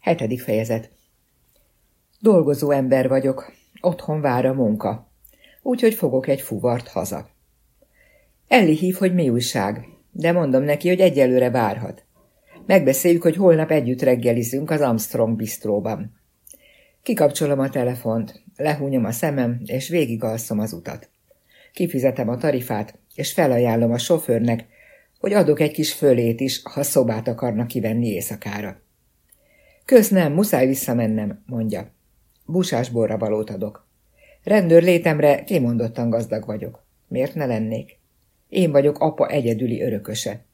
Hetedik fejezet. Dolgozó ember vagyok, otthon vár a munka, úgyhogy fogok egy fuvart haza. Elli hív, hogy mi újság, de mondom neki, hogy egyelőre várhat. Megbeszéljük, hogy holnap együtt reggelizünk az Armstrong bistróban. Kikapcsolom a telefont, lehúnyom a szemem, és végigalszom az utat. Kifizetem a tarifát, és felajánlom a sofőrnek, hogy adok egy kis fölét is, ha szobát akarnak kivenni éjszakára. Kösz nem, muszáj visszamennem, mondja. Busás borra valót adok. Rendőr létemre kimondottan gazdag vagyok. Miért ne lennék? Én vagyok apa egyedüli örököse.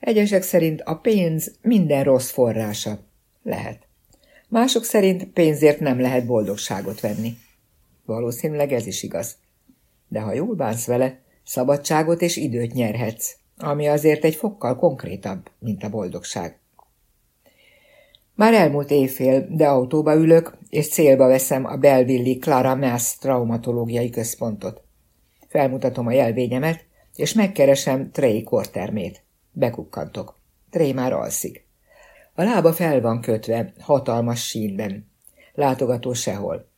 Egyesek szerint a pénz minden rossz forrása. Lehet. Mások szerint pénzért nem lehet boldogságot venni. Valószínűleg ez is igaz. De ha jól bánsz vele, szabadságot és időt nyerhetsz, ami azért egy fokkal konkrétabb, mint a boldogság. Már elmúlt éjfél, de autóba ülök, és célba veszem a Belvilli Clara Mass traumatológiai központot. Felmutatom a jelvényemet, és megkeresem Trey kortermét. Bekukkantok. Trey már alszik. A lába fel van kötve, hatalmas sínben. Látogató sehol.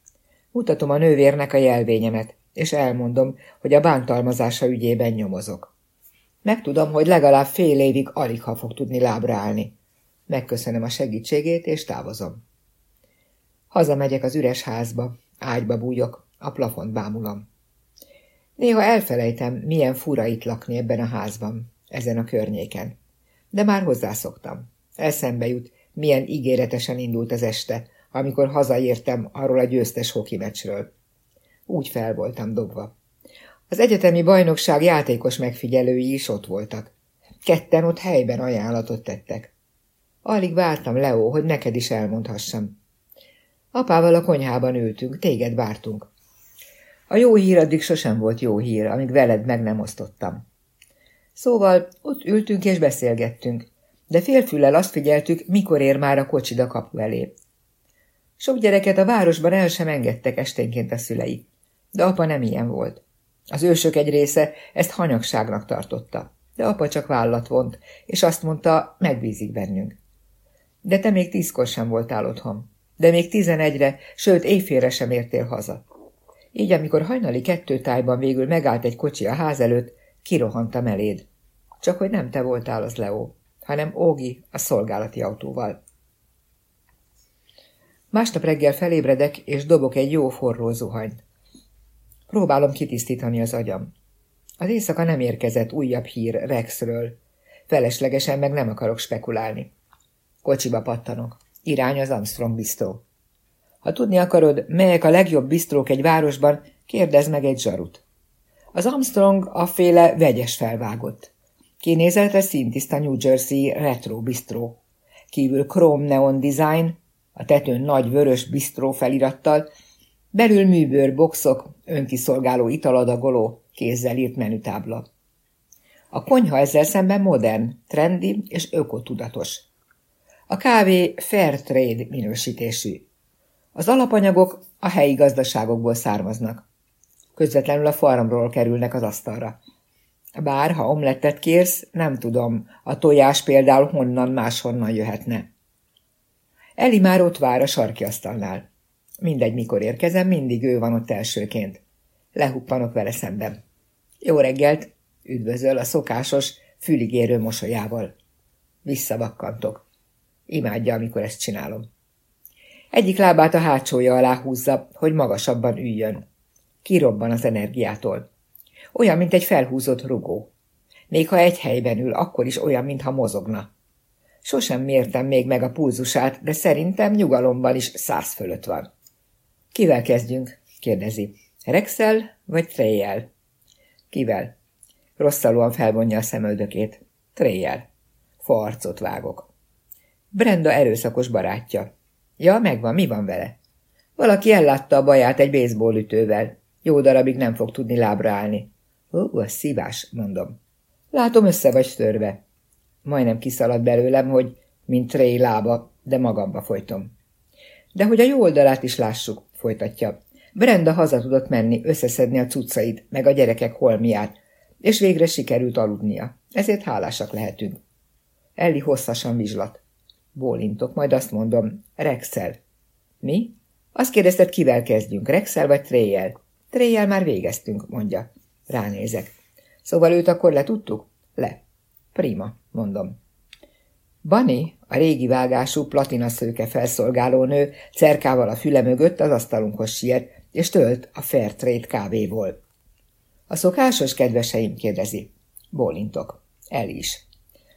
Mutatom a nővérnek a jelvényemet, és elmondom, hogy a bántalmazása ügyében nyomozok. Megtudom, hogy legalább fél évig alig ha fog tudni lábra állni. Megköszönöm a segítségét, és távozom. Hazamegyek az üres házba, ágyba bújok, a plafont bámulom. Néha elfelejtem, milyen fura itt lakni ebben a házban, ezen a környéken. De már hozzászoktam. Eszembe jut, milyen ígéretesen indult az este, amikor hazaértem arról a győztes hoki meccsről. Úgy fel voltam dobva. Az egyetemi bajnokság játékos megfigyelői is ott voltak. Ketten ott helyben ajánlatot tettek. Alig vártam, Leo, hogy neked is elmondhassam. Apával a konyhában ültünk, téged vártunk. A jó hír addig sosem volt jó hír, amíg veled meg nem osztottam. Szóval ott ültünk és beszélgettünk, de félfüllel azt figyeltük, mikor ér már a kocsid a kapu elé. Sok gyereket a városban el sem engedtek esténként a szülei, de apa nem ilyen volt. Az ősök egy része ezt hanyagságnak tartotta, de apa csak vállat vont, és azt mondta, megbízik bennünk. De te még tízkor sem voltál otthon. De még tizenegyre, sőt éjfélre sem értél haza. Így, amikor hajnali kettőtájban végül megállt egy kocsi a ház előtt, kirohantam eléd. Csak hogy nem te voltál az Leo, hanem Ógi a szolgálati autóval. Másnap reggel felébredek, és dobok egy jó forró zuhanyt. Próbálom kitisztítani az agyam. Az éjszaka nem érkezett újabb hír Rexről. Feleslegesen meg nem akarok spekulálni. Kocsiba pattanok. Irány az Armstrong bistró. Ha tudni akarod, melyek a legjobb bistrók egy városban, kérdezz meg egy zsarut. Az Armstrong a féle vegyes felvágott. Kinézetre szintiszta New Jersey retro bistró. Kívül chrome neon design, a tetőn nagy vörös bistró felirattal, belül műbőr boxok, önkiszolgáló italadagoló, kézzel írt menütábla. A konyha ezzel szemben modern, trendi és ökotudatos. A kávé fair trade minősítésű. Az alapanyagok a helyi gazdaságokból származnak. Közvetlenül a farmról kerülnek az asztalra. Bár, ha omlettet kérsz, nem tudom, a tojás például honnan máshonnan jöhetne. Eli már ott vár a sarki asztalnál. Mindegy, mikor érkezem, mindig ő van ott elsőként. Lehuppanok vele szemben. Jó reggelt, üdvözöl a szokásos, füligérő mosolyával. Visszavakkantok. Imádja, amikor ezt csinálom. Egyik lábát a hátsója alá húzza, hogy magasabban üljön. Kirobban az energiától. Olyan, mint egy felhúzott rugó. Még ha egy helyben ül, akkor is olyan, mintha mozogna. Sosem mértem még meg a pulzusát, de szerintem nyugalomban is száz fölött van. Kivel kezdjünk? kérdezi. Rexel vagy Trejjel? Kivel? Rosszalúan felvonja a szemöldökét. Trejjel. Farcot vágok. Brenda erőszakos barátja. Ja, megvan, mi van vele? Valaki ellátta a baját egy baseball ütővel. Jó darabig nem fog tudni lábra állni. Ó, a szívás, mondom. Látom, össze vagy törve. Majdnem kiszalad belőlem, hogy mint Trey lába, de magamba folytom. De hogy a jó oldalát is lássuk, folytatja. Brenda haza tudott menni, összeszedni a cuccait, meg a gyerekek holmiát, és végre sikerült aludnia. Ezért hálásak lehetünk. Elli hosszasan vizslat. Bólintok, majd azt mondom, Rexel. Mi? Azt kérdezted, kivel kezdjünk, Rexel vagy Tréjel? Tréjel már végeztünk, mondja. Ránézek. Szóval őt akkor letudtuk? Le. Prima, mondom. Bani, a régi vágású platinaszőke felszolgáló nő, cerkával a füle mögött az asztalunkhoz siet, és tölt a Fairtrade kávéból. A szokásos kedveseim kérdezi. Bólintok. El is.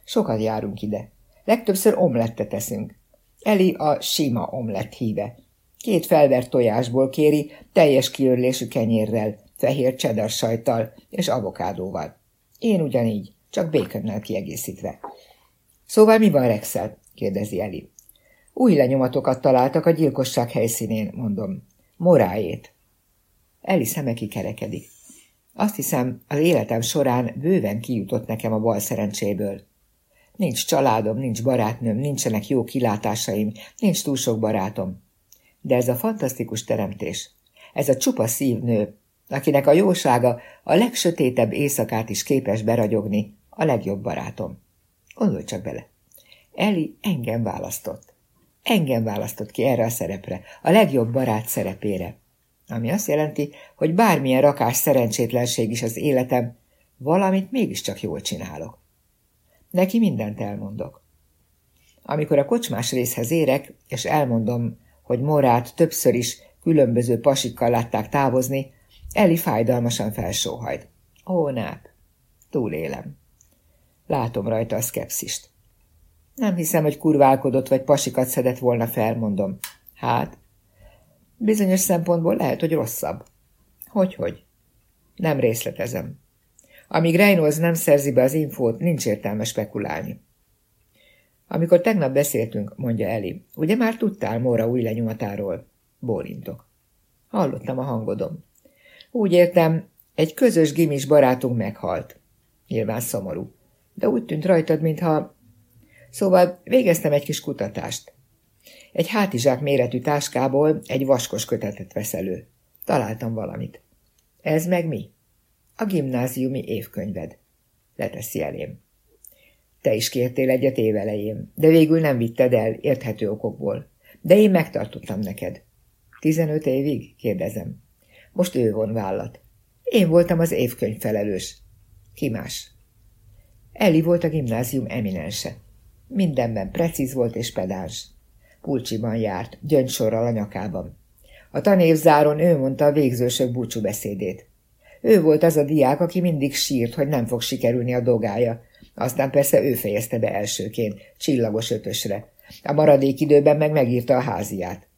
Sokat járunk ide. Legtöbbször omlettet teszünk. Eli a sima omlett híve. Két felvert tojásból kéri, teljes kiörlésű kenyérrel, fehér cheddar sajttal és avokádóval. Én ugyanígy, csak békönnel kiegészítve. Szóval mi van Rexel? kérdezi Eli. Új lenyomatokat találtak a gyilkosság helyszínén, mondom. Moráét. Eli szeme kikerekedik. Azt hiszem, az életem során bőven kijutott nekem a bal szerencséből. Nincs családom, nincs barátnőm, nincsenek jó kilátásaim, nincs túl sok barátom. De ez a fantasztikus teremtés, ez a csupa szívnő, akinek a jósága a legsötétebb éjszakát is képes beragyogni, a legjobb barátom. Gondolj csak bele. Eli engem választott. Engem választott ki erre a szerepre, a legjobb barát szerepére. Ami azt jelenti, hogy bármilyen rakás szerencsétlenség is az életem, valamit mégiscsak jól csinálok. Neki mindent elmondok. Amikor a kocsmás részhez érek, és elmondom, hogy Morát többször is különböző pasikkal látták távozni, Eli fájdalmasan felsóhajt. Ó, náp, túlélem. Látom rajta a szkepszist. Nem hiszem, hogy kurválkodott vagy pasikat szedett volna felmondom. Hát, bizonyos szempontból lehet, hogy rosszabb. Hogy-hogy? Nem részletezem. Amíg Reynolds nem szerzi be az infót, nincs értelme spekulálni. Amikor tegnap beszéltünk, mondja Eli, ugye már tudtál Móra új lenyomatáról? Bólintok. Hallottam a hangodom. Úgy értem, egy közös gimis barátunk meghalt. Nyilván szomorú. De úgy tűnt rajtad, mintha... Szóval végeztem egy kis kutatást. Egy hátizsák méretű táskából egy vaskos kötetet vesz elő. Találtam valamit. Ez meg mi? A gimnáziumi évkönyved. Leteszi elém. Te is kértél egyet évelején, de végül nem vitted el, érthető okokból. De én megtartottam neked. Tizenöt évig? kérdezem. Most ő von vállat. Én voltam az évkönyv felelős. Ki más? Eli volt a gimnázium eminense. Mindenben precíz volt és pedáns. Pulcsiban járt, gyöngysorral a nyakában. A tanévzáron ő mondta a végzősök búcsúbeszédét. Ő volt az a diák, aki mindig sírt, hogy nem fog sikerülni a dogája. Aztán persze ő fejezte be elsőként, csillagos ötösre. A maradék időben meg megírta a háziát.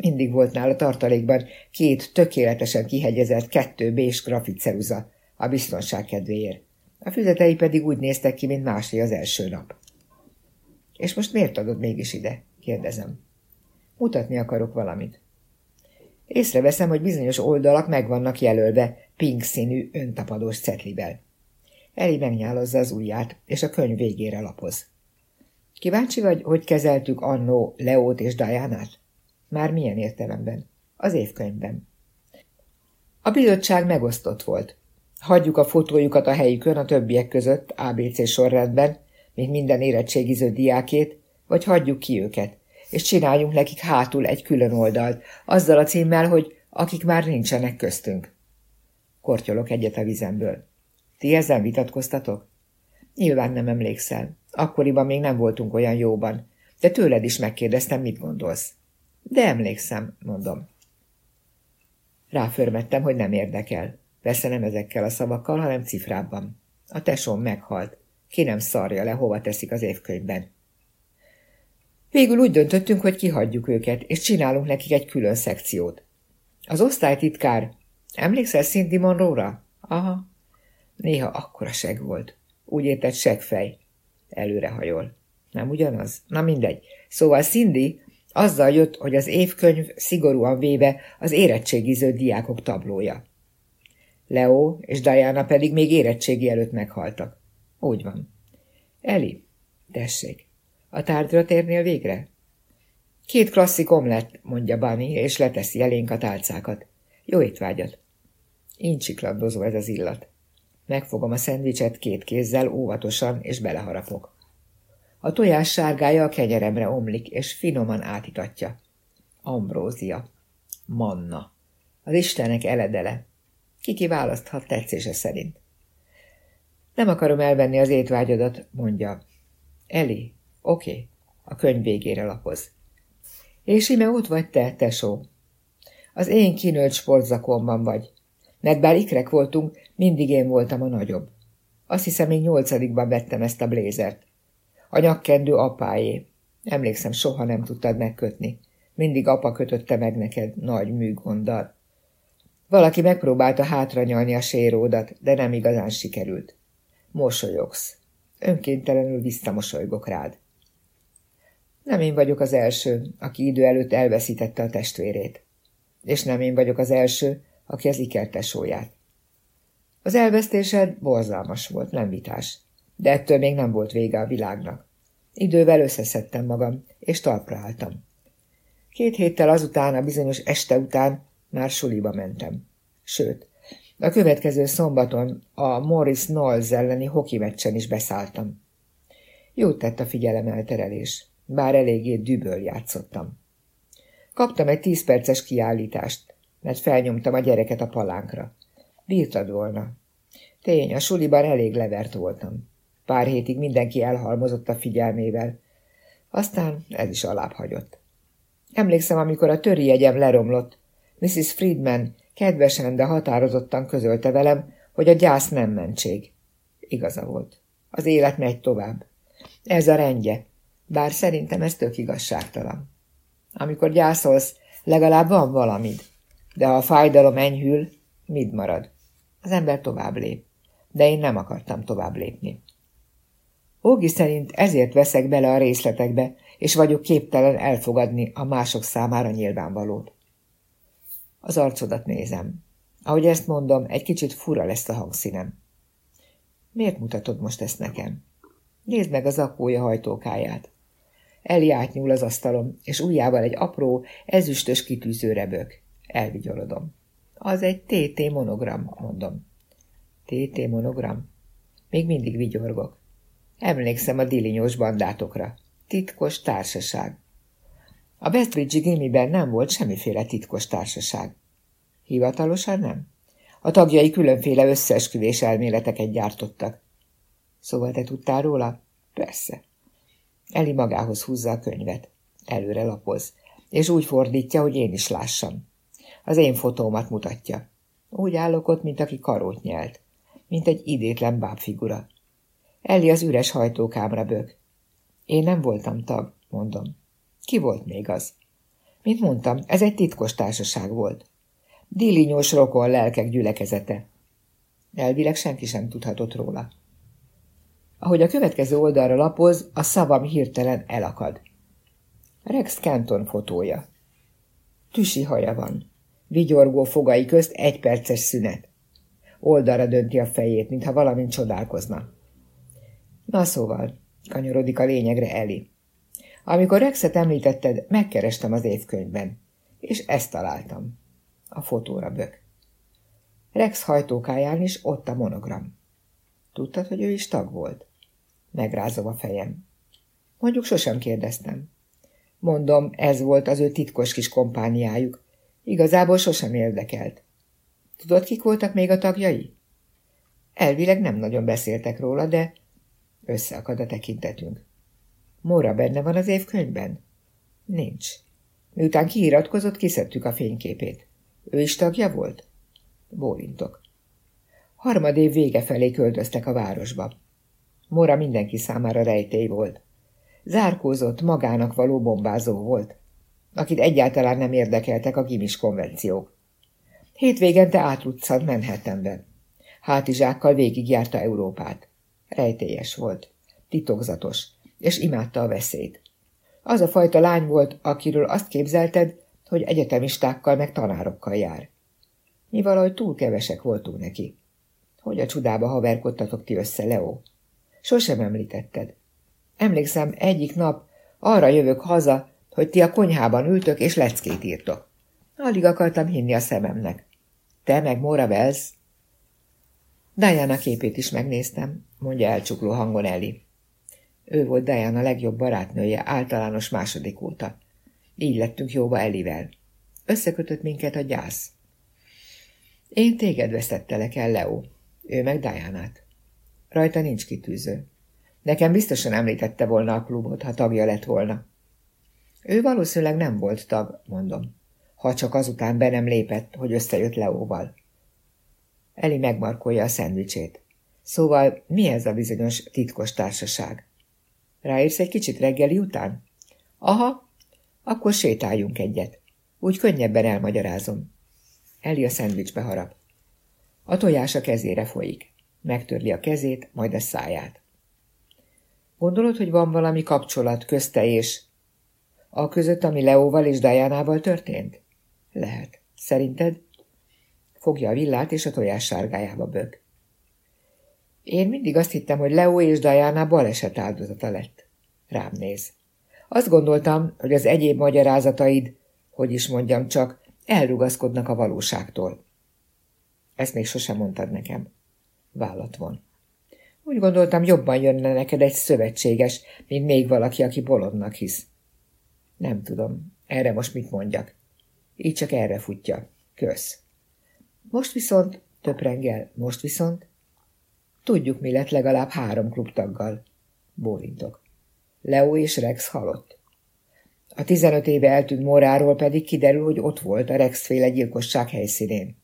Mindig volt nála tartalékban két tökéletesen kihegyezett kettő bés grafitceruza, a biztonság kedvéért. A füzetei pedig úgy néztek ki, mint másé az első nap. És most miért adod mégis ide? kérdezem. Mutatni akarok valamit. Észreveszem, hogy bizonyos oldalak meg vannak jelölve pink színű öntapadós cetlivel. Eli megnyálozza az ujját, és a könyv végére lapoz. Kíváncsi vagy, hogy kezeltük annó Leót és Diánát? Már milyen értelemben? Az évkönyvben. A bizottság megosztott volt. Hagyjuk a fotójukat a helyükön a többiek között, ABC sorrendben, mint minden érettségiző diákét, vagy hagyjuk ki őket, és csináljunk nekik hátul egy külön oldalt, azzal a címmel, hogy akik már nincsenek köztünk. Kortyolok egyet a vizemből. Ti ezzel vitatkoztatok? Nyilván nem emlékszel. Akkoriban még nem voltunk olyan jóban, de tőled is megkérdeztem, mit gondolsz. De emlékszem, mondom. Ráförmettem, hogy nem érdekel. Persze nem ezekkel a szavakkal, hanem cifrábban. A tesóm meghalt. Ki nem szarja le, hova teszik az évkönyvben. Végül úgy döntöttünk, hogy kihagyjuk őket, és csinálunk nekik egy külön szekciót. Az osztálytitkár, emlékszel Cindy Monroe-ra? Aha. Néha akkora seg volt. Úgy értett segfej. Előrehajol. Nem ugyanaz? Na mindegy. Szóval Cindy azzal jött, hogy az évkönyv szigorúan véve az érettségiző diákok tablója. Leo és Diana pedig még érettségi előtt meghaltak. Úgy van. Eli, tessék, a tárgyra térnél végre? Két klasszik omlett, mondja Bunny, és leteszi elénk a tálcákat. Jó étvágyat. Incsiklandozó ez az illat. Megfogom a szendvicset két kézzel óvatosan, és beleharapok. A tojás sárgája a kenyeremre omlik, és finoman átitatja. Ambrózia. Manna. Az Istenek eledele. Kiki választhat tetszése szerint. Nem akarom elvenni az étvágyadat, mondja. Eli, oké, a könyv végére lapoz. És ime ott vagy te, tesó. Az én kinőtt sportzakomban vagy. Mert bár ikrek voltunk, mindig én voltam a nagyobb. Azt hiszem, még nyolcadikban vettem ezt a blézert. A nyakkendő apáé. Emlékszem, soha nem tudtad megkötni. Mindig apa kötötte meg neked nagy műgonddal. Valaki megpróbálta hátranyalni a séródat, de nem igazán sikerült. Mosolyogsz. Önkéntelenül visszamosolygok rád. Nem én vagyok az első, aki idő előtt elveszítette a testvérét. És nem én vagyok az első, aki az ikertesóját. Az elvesztésed borzalmas volt, nem vitás, de ettől még nem volt vége a világnak. Idővel összeszedtem magam, és talpra álltam. Két héttel azután, a bizonyos este után már suliba mentem. Sőt, a következő szombaton a Morris Knowles elleni hoki meccsen is beszálltam. Jót tett a figyelemelterelés, bár eléggé düböl játszottam. Kaptam egy tíz perces kiállítást, mert felnyomtam a gyereket a palánkra. Bírtad volna. Tény, a suliban elég levert voltam. Pár hétig mindenki elhalmozott a figyelmével. Aztán ez is alább hagyott. Emlékszem, amikor a töri jegyem leromlott. Mrs. Friedman kedvesen, de határozottan közölte velem, hogy a gyász nem mentség. Igaza volt. Az élet megy tovább. Ez a rendje, bár szerintem ez tök igazságtalan. Amikor gyászolsz, legalább van valamid, de ha a fájdalom enyhül, mit marad? Az ember tovább lép, de én nem akartam tovább lépni. Ógi szerint ezért veszek bele a részletekbe, és vagyok képtelen elfogadni a mások számára nyilvánvalót. Az arcodat nézem. Ahogy ezt mondom, egy kicsit fura lesz a hangszínem. Miért mutatod most ezt nekem? Nézd meg az akója hajtókáját. Eli átnyúl az asztalom, és ujjával egy apró, ezüstös kitűzőre bök. Elvigyorodom. Az egy TT monogram, mondom. TT monogram? Még mindig vigyorgok. Emlékszem a dilinyós bandátokra. Titkos társaság. A Westbridge gimiben nem volt semmiféle titkos társaság. Hivatalosan nem. A tagjai különféle összeesküvés elméleteket gyártottak. Szóval te tudtál róla? Persze. Eli magához húzza a könyvet. Előre lapoz, és úgy fordítja, hogy én is lássam. Az én fotómat mutatja. Úgy állok ott, mint aki karót nyelt. Mint egy idétlen bábfigura. Eli az üres hajtókámra bök. Én nem voltam tag, mondom. Ki volt még az? Mint mondtam, ez egy titkos társaság volt. Dilinyós rokon lelkek gyülekezete. Elvileg senki sem tudhatott róla. Ahogy a következő oldalra lapoz, a szavam hirtelen elakad. Rex Canton fotója. Tüsi haja van. Vigyorgó fogai közt egy perces szünet. Oldalra dönti a fejét, mintha valamint csodálkozna. Na szóval, kanyarodik a lényegre Eli. Amikor Rexet említetted, megkerestem az évkönyvben, és ezt találtam. A fotóra bök. Rex hajtókáján is ott a monogram. Tudtad, hogy ő is tag volt? Megrázom a fejem. Mondjuk sosem kérdeztem. Mondom, ez volt az ő titkos kis kompániájuk. Igazából sosem érdekelt. Tudod, kik voltak még a tagjai? Elvileg nem nagyon beszéltek róla, de összeakad a tekintetünk. Móra benne van az évkönyvben? Nincs. Miután kiiratkozott, kiszedtük a fényképét. Ő is tagja volt? Bólintok. Harmadév vége felé költöztek a városba. Mora mindenki számára rejtély volt. Zárkózott, magának való bombázó volt, akit egyáltalán nem érdekeltek a gimis konvenciók. Hétvégente átruccant Manhattanbe. Hátizsákkal végigjárta Európát. Rejtélyes volt, titokzatos, és imádta a veszélyt. Az a fajta lány volt, akiről azt képzelted, hogy egyetemistákkal meg tanárokkal jár. Mi valahogy túl kevesek voltunk neki. Hogy a csudába haverkodtatok ti össze, Leo? Sosem említetted. Emlékszem, egyik nap arra jövök haza, hogy ti a konyhában ültök és leckét írtok. Alig akartam hinni a szememnek. Te meg Mora Wells? Diana képét is megnéztem, mondja elcsukló hangon Eli. Ő volt Diana legjobb barátnője általános második óta. Így lettünk jóba Elivel. Összekötött minket a gyász. Én téged veszettelek el, Leo. Ő meg Dianát. Rajta nincs kitűző. Nekem biztosan említette volna a klubot, ha tagja lett volna. Ő valószínűleg nem volt tag, mondom, ha csak azután be nem lépett, hogy összejött Leóval. Eli megmarkolja a szendvicsét. Szóval mi ez a bizonyos titkos társaság? Ráérsz egy kicsit reggeli után? Aha, akkor sétáljunk egyet. Úgy könnyebben elmagyarázom. Eli a szendvicsbe harap. A tojás a kezére folyik. Megtörli a kezét, majd a száját. Gondolod, hogy van valami kapcsolat közte és a között, ami Leóval és Diánával történt? Lehet. Szerinted? Fogja a villát, és a tojás sárgájába bög. Én mindig azt hittem, hogy Leo és Diana baleset áldozata lett. Rám néz. Azt gondoltam, hogy az egyéb magyarázataid, hogy is mondjam csak, elrugaszkodnak a valóságtól. Ezt még sosem mondtad nekem. Vállat von. Úgy gondoltam, jobban jönne neked egy szövetséges, mint még valaki, aki bolondnak hisz. Nem tudom, erre most mit mondjak. Így csak erre futja. Kösz. Most viszont, töprengel, most viszont, tudjuk, mi lett legalább három klubtaggal. Bólintok. Leo és Rex halott. A tizenöt éve eltűnt Moráról pedig kiderül, hogy ott volt a Rex-féle gyilkosság helyszínén.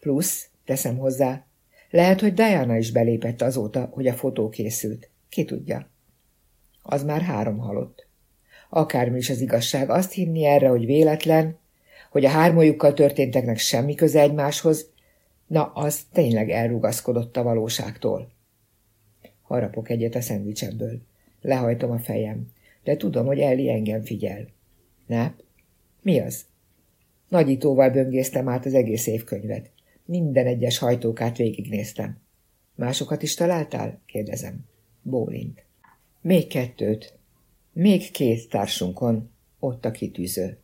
Plusz, teszem hozzá, lehet, hogy Diana is belépett azóta, hogy a fotó készült. Ki tudja. Az már három halott. Akármi is az igazság, azt hinni erre, hogy véletlen, hogy a hármójukkal történteknek semmi köze egymáshoz, na, az tényleg elrugaszkodott a valóságtól. Harapok egyet a szendvicsemből. Lehajtom a fejem, de tudom, hogy Ellie engem figyel. Ne? Mi az? Nagyítóval böngésztem át az egész évkönyvet. Minden egyes hajtókát végignéztem. Másokat is találtál? kérdezem. Bólint. Még kettőt. Még két társunkon ott a kitűző.